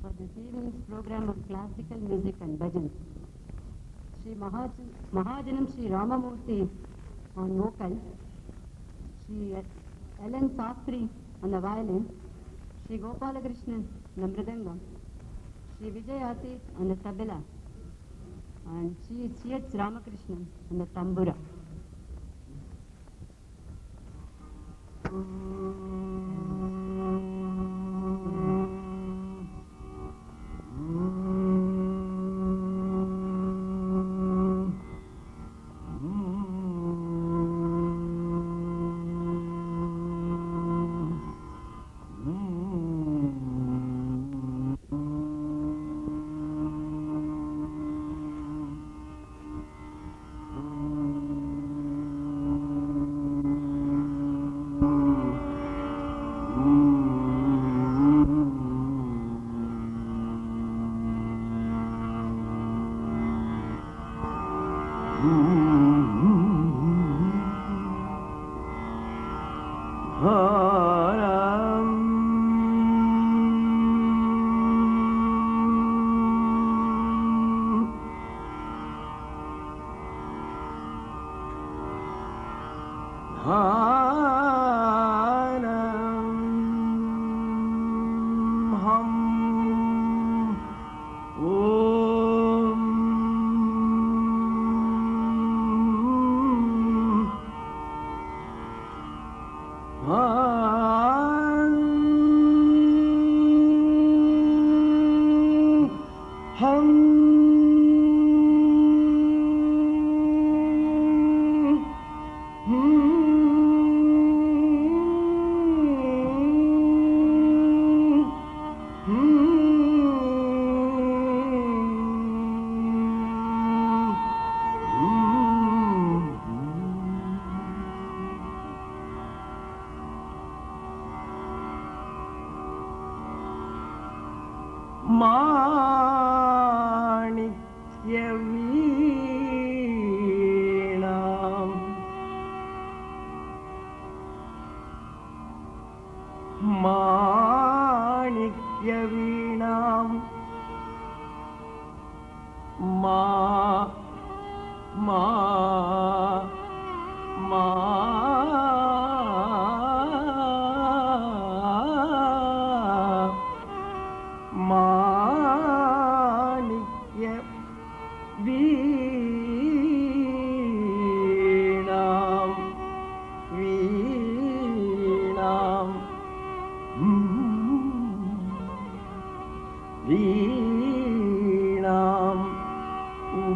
for this evening's program of classical music and bhajan. Sri Mahaj- Mahajanam Sri Ramamurthy on vocal, Sri Ellen Sastri on the violin, Sri Gopalakrishnan on the mridangam, Sri Vijayati on the tabla, and Sri C.H. Ramakrishnan on the tambura. Mm-hmm.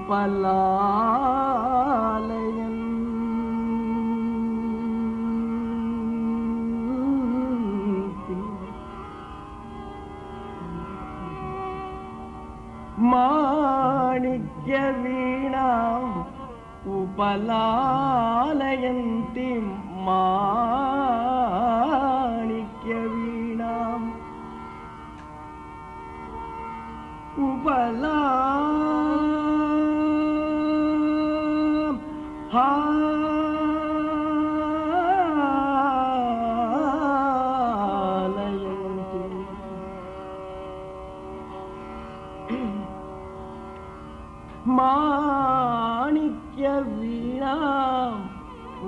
palam.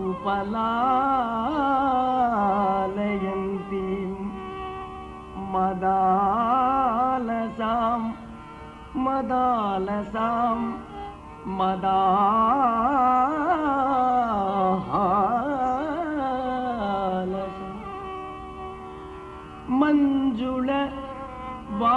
उपलालयन्तीं मदालसां मदालसां Madalasa Manjul वा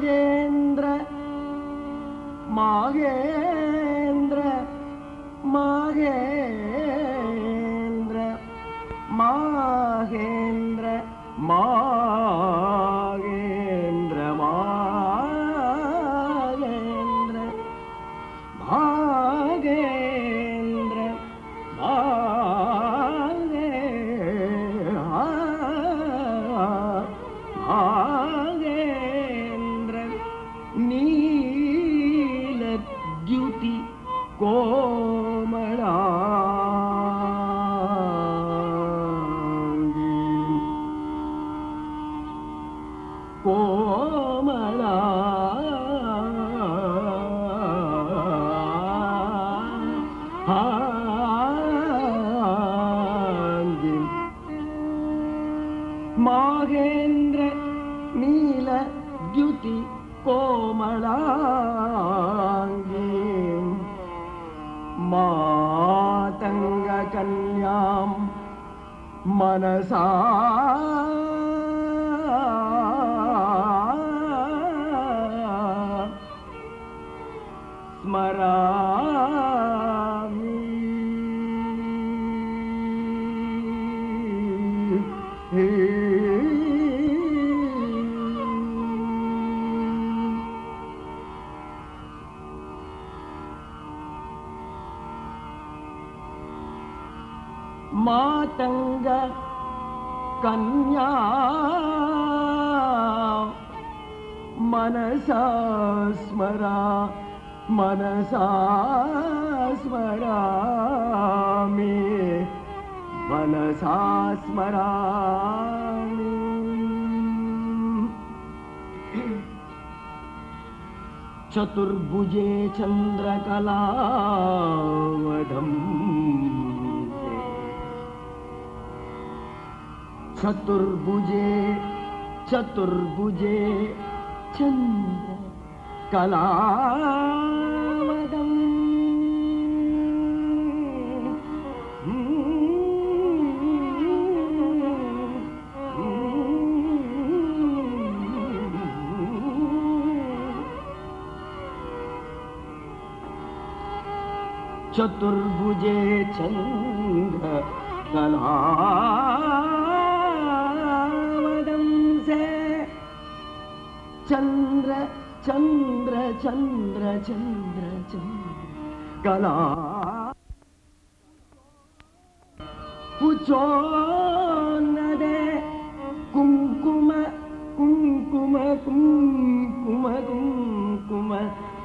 न्द्र मागेन्द्र मागे ஆங்கி மாகேந்திர நீல துதி கோமளாங்கி மாதங்க கன்யாம் மனசா ஸ்மரா ङ्ग कन्या। मनसा स्मरा मनसा स्मरामि। मनसा स्मरामि। चतुर्भुजे चन्द्रकलावधम् चतुर्भुजे चतुर्भुजे चन्द्र कलामदम् चतुर्भुजे चन्द्र कला चन्द्र चन्द्र चन्द्र चन्द्र चन्द्र कला कुचोन्नदे कुङ्कुम कुङ्कुम कुङ्कुम कुङ्कुम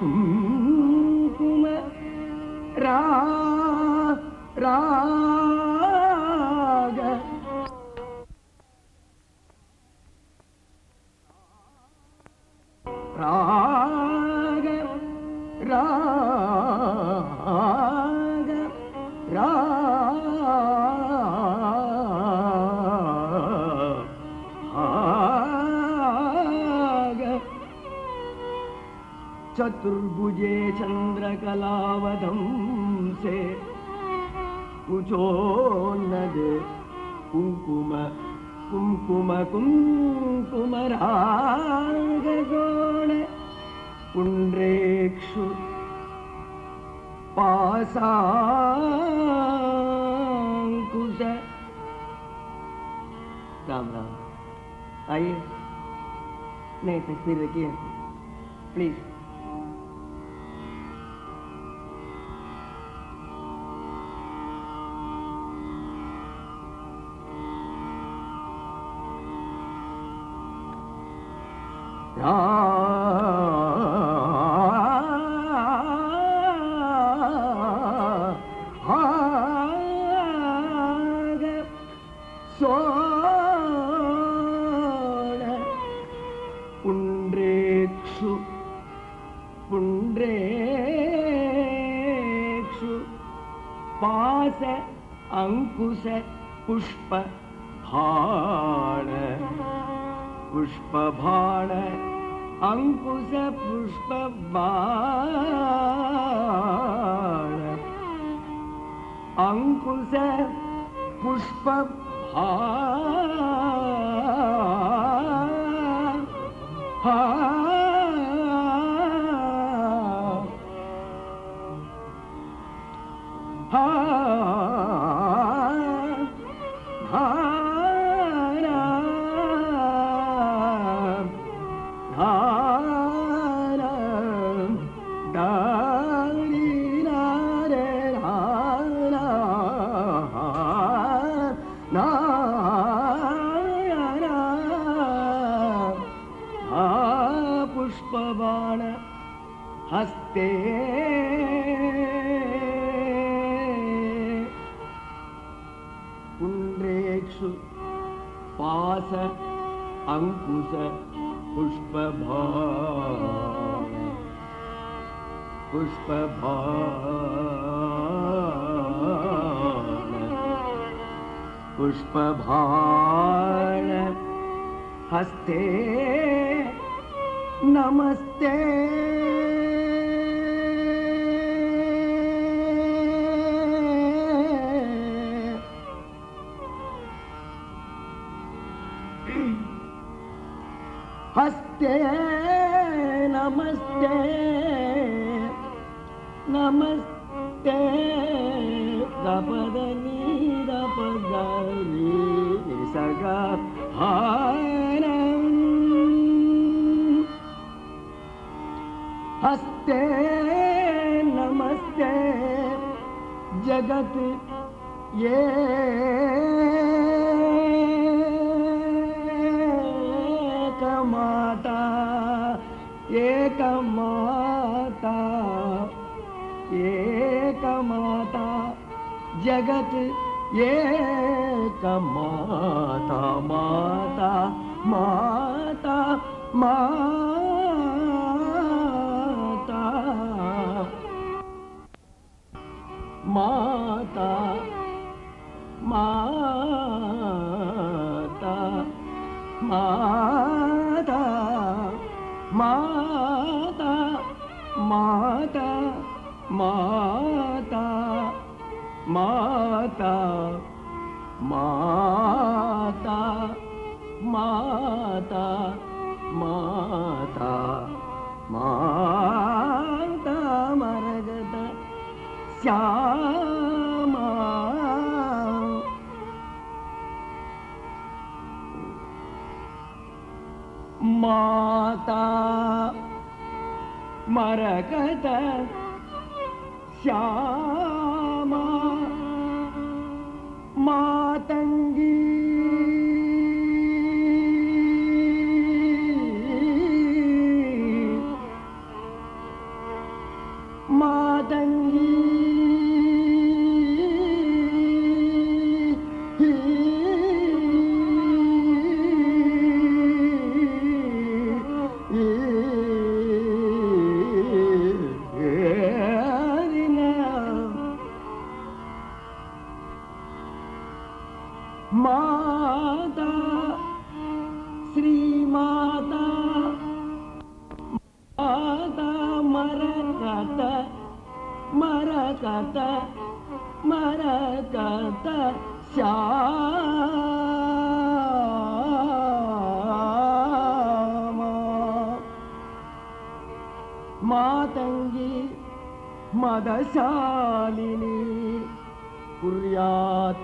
कुङ्कुम रा राग ராக ராக ராக. சதுர்புஜே சந்திரகலாவதம் சே குச்சோன்னது குங்கும குங்கும குங்குமரா पुण्ड्रेक्षु पासाङ्कुश। राम राम। आइए। नहीं तस्वीर रखिए please. पुष्पभाण Ankush Pushpabana Ankush पुष्पभा Ah! ते पास अंकुश पुष्पभा पुष्पभा पुष्प हस्ते नमस्ते। நமஸ்தே நமஸ்தே நமஸ்தே. தபதனி தபதனி சகா ஹாரம் हस्ते नमस्ते जगत ये जगत एक माता माता माता माता। माता माता माता माता माता माता। माता माता माता माता माता मरगत माता मरकत श्यामा मातंगी मरकत मरकत श्यामा मातङ्गी मदशालिनी कुर्यात्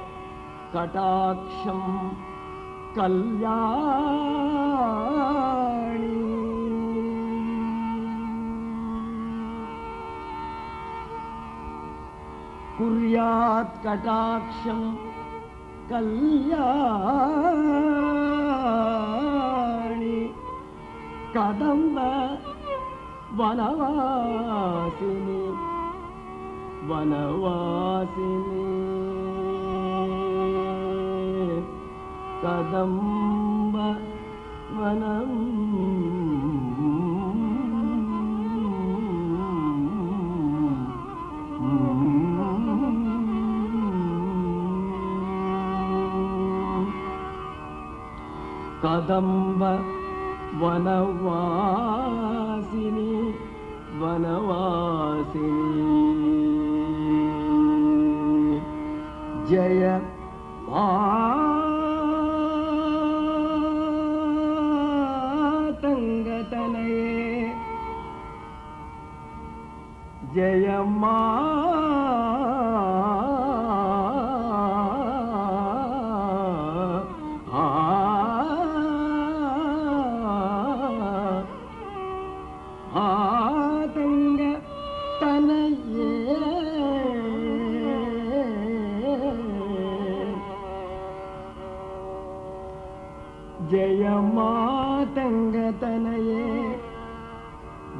कटाक्षं कल्याणी कुर्यात् कटाक्षं कल्याणि। कदम्ब वनवासिनि वनवासिनि। कदम्ब वनम् कदम्ब वनवासिनि वनवासिनि। जय तङ्गतनये जय मा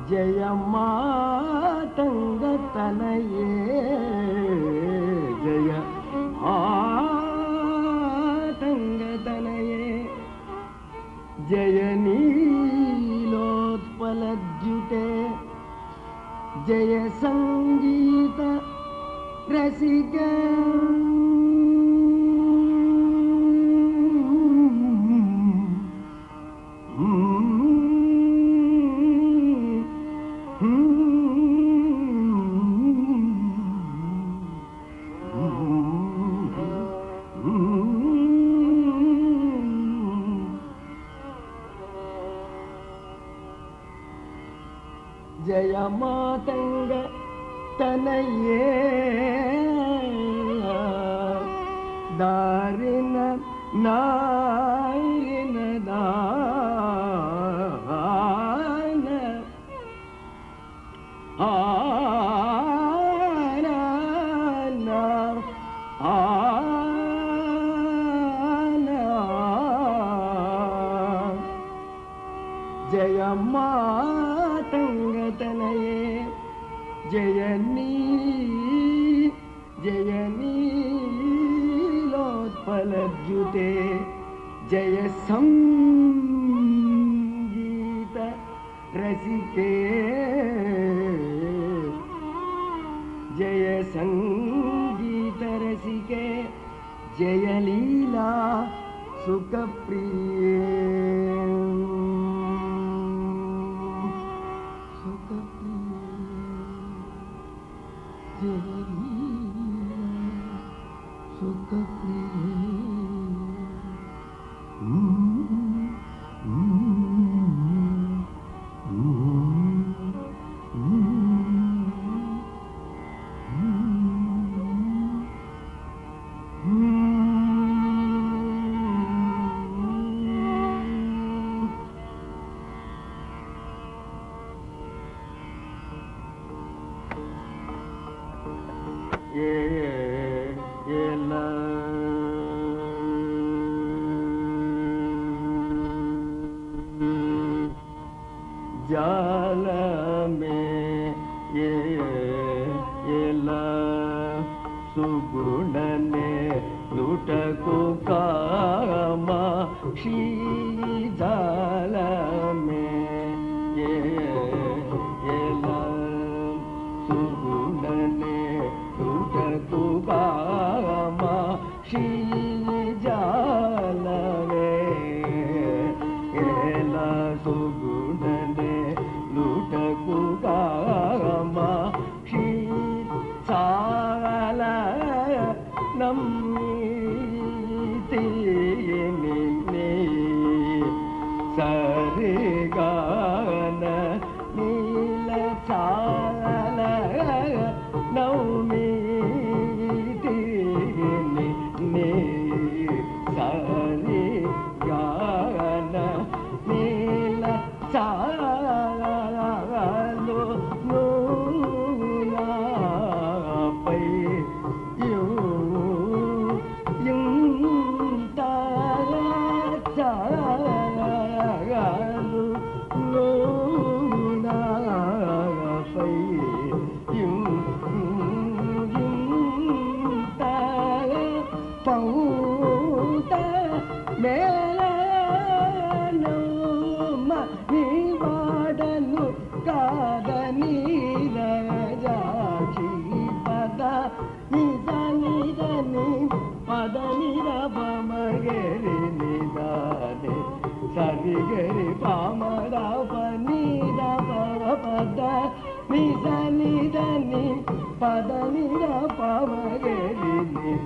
जय मातङ्गतनये जय मातङ्गतनये जयनीोत्पल्युते जय सङ्गीत प्रसित sucapri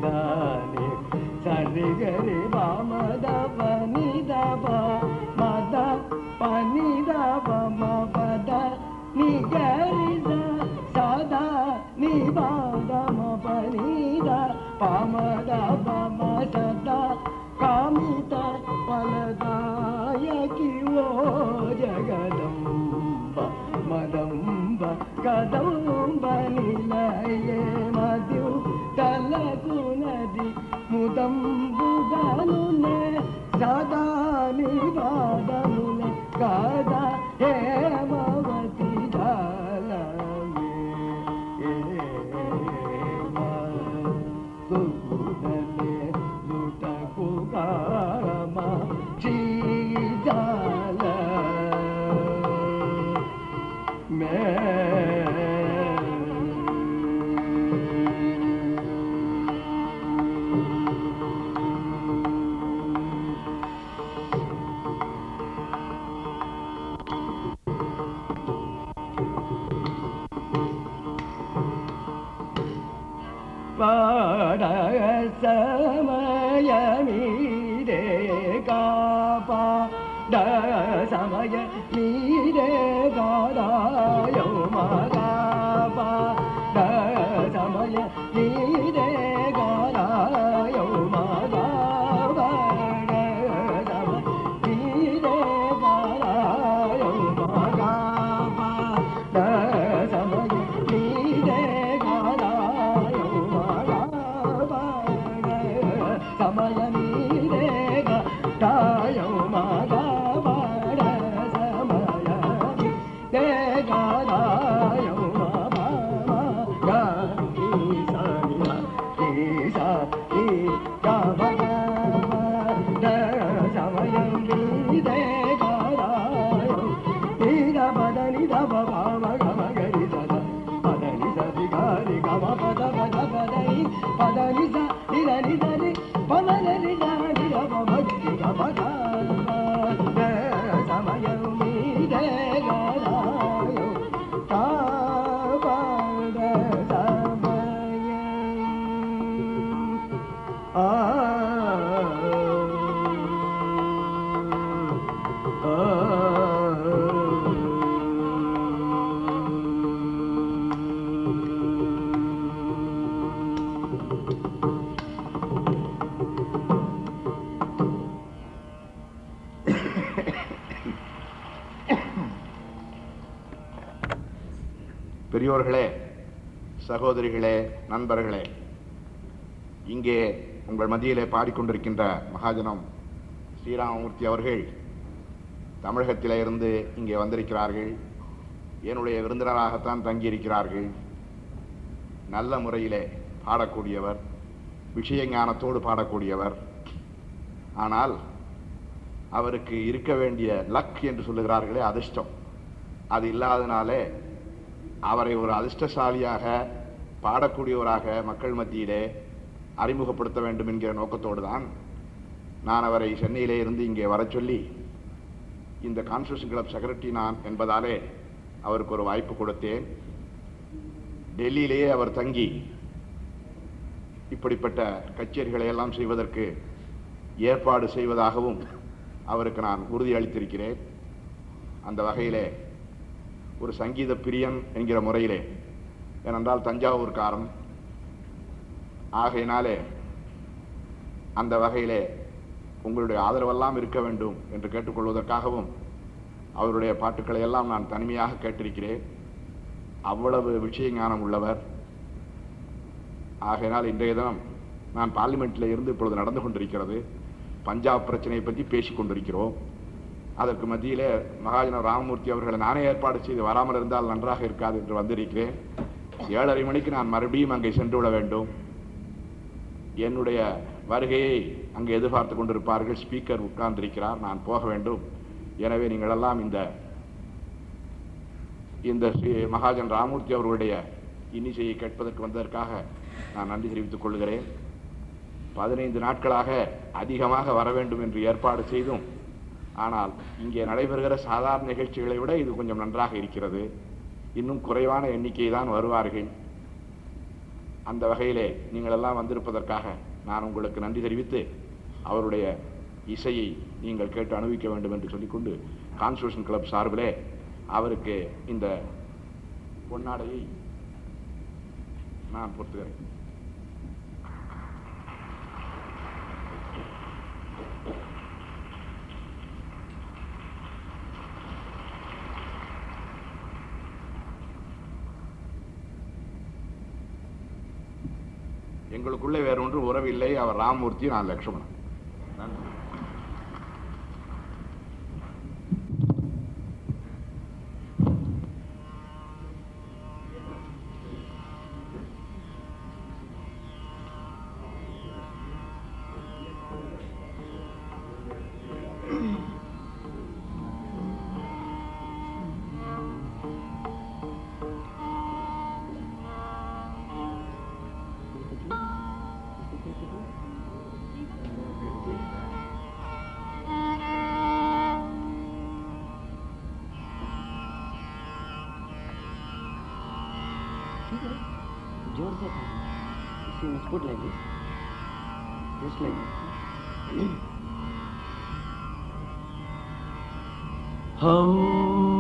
bye. சகோதரிகளே நண்பர்களே இங்கே உங்கள் மத்தியிலே பாடிக்கொண்டிருக்கின்ற மகாஜனம் ஸ்ரீராமமூர்த்தி அவர்கள் தமிழகத்திலே இருந்து இங்கே வந்திருக்கிறார்கள். என்னுடைய விருந்தினராகத்தான் தங்கியிருக்கிறார்கள். நல்ல முறையிலே பாடக்கூடியவர் விஷய ஞானத்தோடு பாடக்கூடியவர். ஆனால் அவருக்கு இருக்க வேண்டிய லக் என்று சொல்லுகிறார்களே அதிர்ஷ்டம். அது இல்லாதனாலே அவரை ஒரு அதிர்ஷ்டசாலியாக பாடக்கூடியவராக மக்கள் மத்தியிலே அறிமுகப்படுத்த வேண்டும் என்கிற நோக்கத்தோடு தான் நான் அவரை சென்னையிலே இருந்து இங்கே வரச் சொல்லி இந்த கான்ஸ்டியூஷன் கிளப் செக்ரட்டரி நான் என்பதாலே அவருக்கு ஒரு வாய்ப்பு கொடுத்தேன். டெல்லியிலேயே அவர் தங்கி இப்படிப்பட்ட கச்சேரிகளை எல்லாம் செய்வதற்கு ஏற்பாடு செய்வதாகவும் அவருக்கு நான் உறுதி அளித்திருக்கிறேன் அந்த வகையிலே ஒரு சங்கீத பிரியன் என்கிற முறையிலே. ஏனென்றால் தஞ்சாவூர்காரன். ஆகையினாலே அந்த வகையிலே உங்களுடைய ஆதரவெல்லாம் இருக்க வேண்டும் என்று கேட்டுக்கொள்வதற்காகவும் அவருடைய பாட்டுக்களை எல்லாம் நான் தனிமையாக கேட்டிருக்கிறேன். அவ்வளவு விஷய ஞானம் உள்ளவர். ஆகையினால் இன்றைய தினம் நான் பார்லிமெண்ட்டில் இருந்து இப்பொழுது நடந்து கொண்டிருக்கிறது. பஞ்சாப் பிரச்சனையை பற்றி பேசிக் கொண்டிருக்கிறோம் அதற்கு மத்தியிலே மகாஜன ராமமூர்த்தி அவர்களை நானே ஏற்பாடு செய்து வராமல் இருந்தால் நன்றாக இருக்காது என்று வந்திருக்கிறேன். ஏழரை மணிக்கு நான் மறுபடியும் அங்கே சென்று விட வேண்டும். என்னுடைய வருகையை அங்கே எதிர்பார்த்து கொண்டிருப்பார்கள். ஸ்பீக்கர் உட்கார்ந்திருக்கிறார். நான் போக வேண்டும். எனவே நீங்கள் எல்லாம் இந்த இந்த ஸ்ரீ மகாஜன் ராமூர்த்தி அவர்களுடைய இன்னிசையை கேட்பதற்கு வந்ததற்காக நான் நன்றி தெரிவித்துக் கொள்கிறேன். பதினைந்து நாட்களாக அதிகமாக வர வேண்டும் என்று ஏற்பாடு செய்தும் ஆனால் இங்கே நடைபெறுகிற சாதாரண நிகழ்ச்சிகளை விட இது கொஞ்சம் நன்றாக இருக்கிறது. இன்னும் குறைவான எண்ணிக்கை தான் வருவார்கள். அந்த வகையிலே நீங்களெல்லாம் வந்திருப்பதற்காக நான் உங்களுக்கு நன்றி தெரிவித்து அவருடைய இசையை நீங்கள் கேட்டு அனுபவிக்க வேண்டும் என்று சொல்லிக்கொண்டு கான்ஸ்டியூஷன் கிளப் சார்பிலே அவருக்கு இந்த பொன்னாடையை நான் பொறுத்துகிறேன் எங்களுக்குள்ளே வேறு ஒன்று உறவில்லை. அவர் ராமமூர்த்தி நான் Lakshmanan Just a. Hum.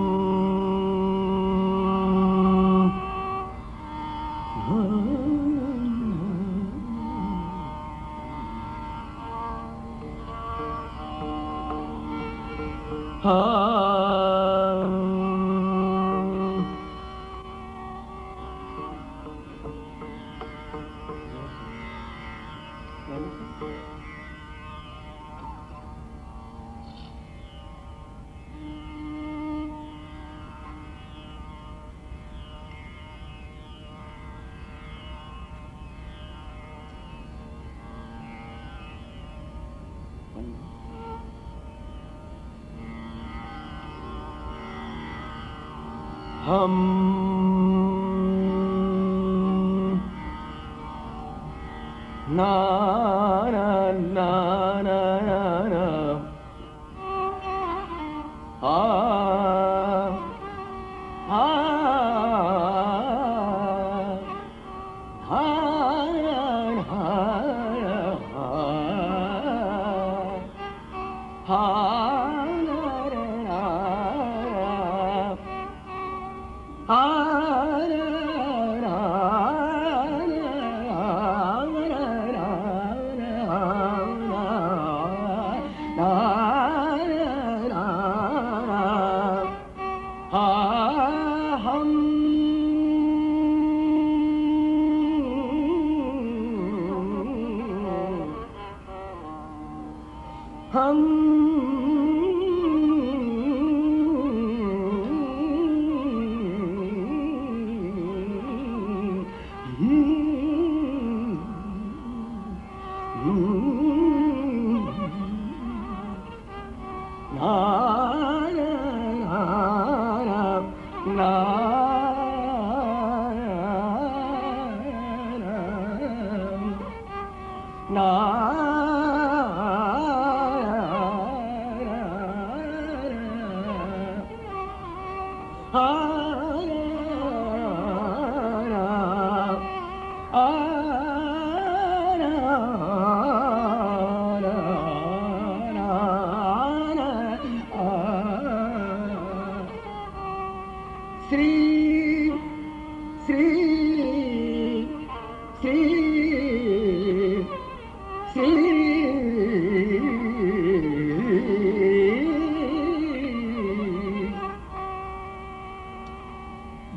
na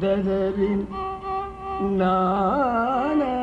دهر نانا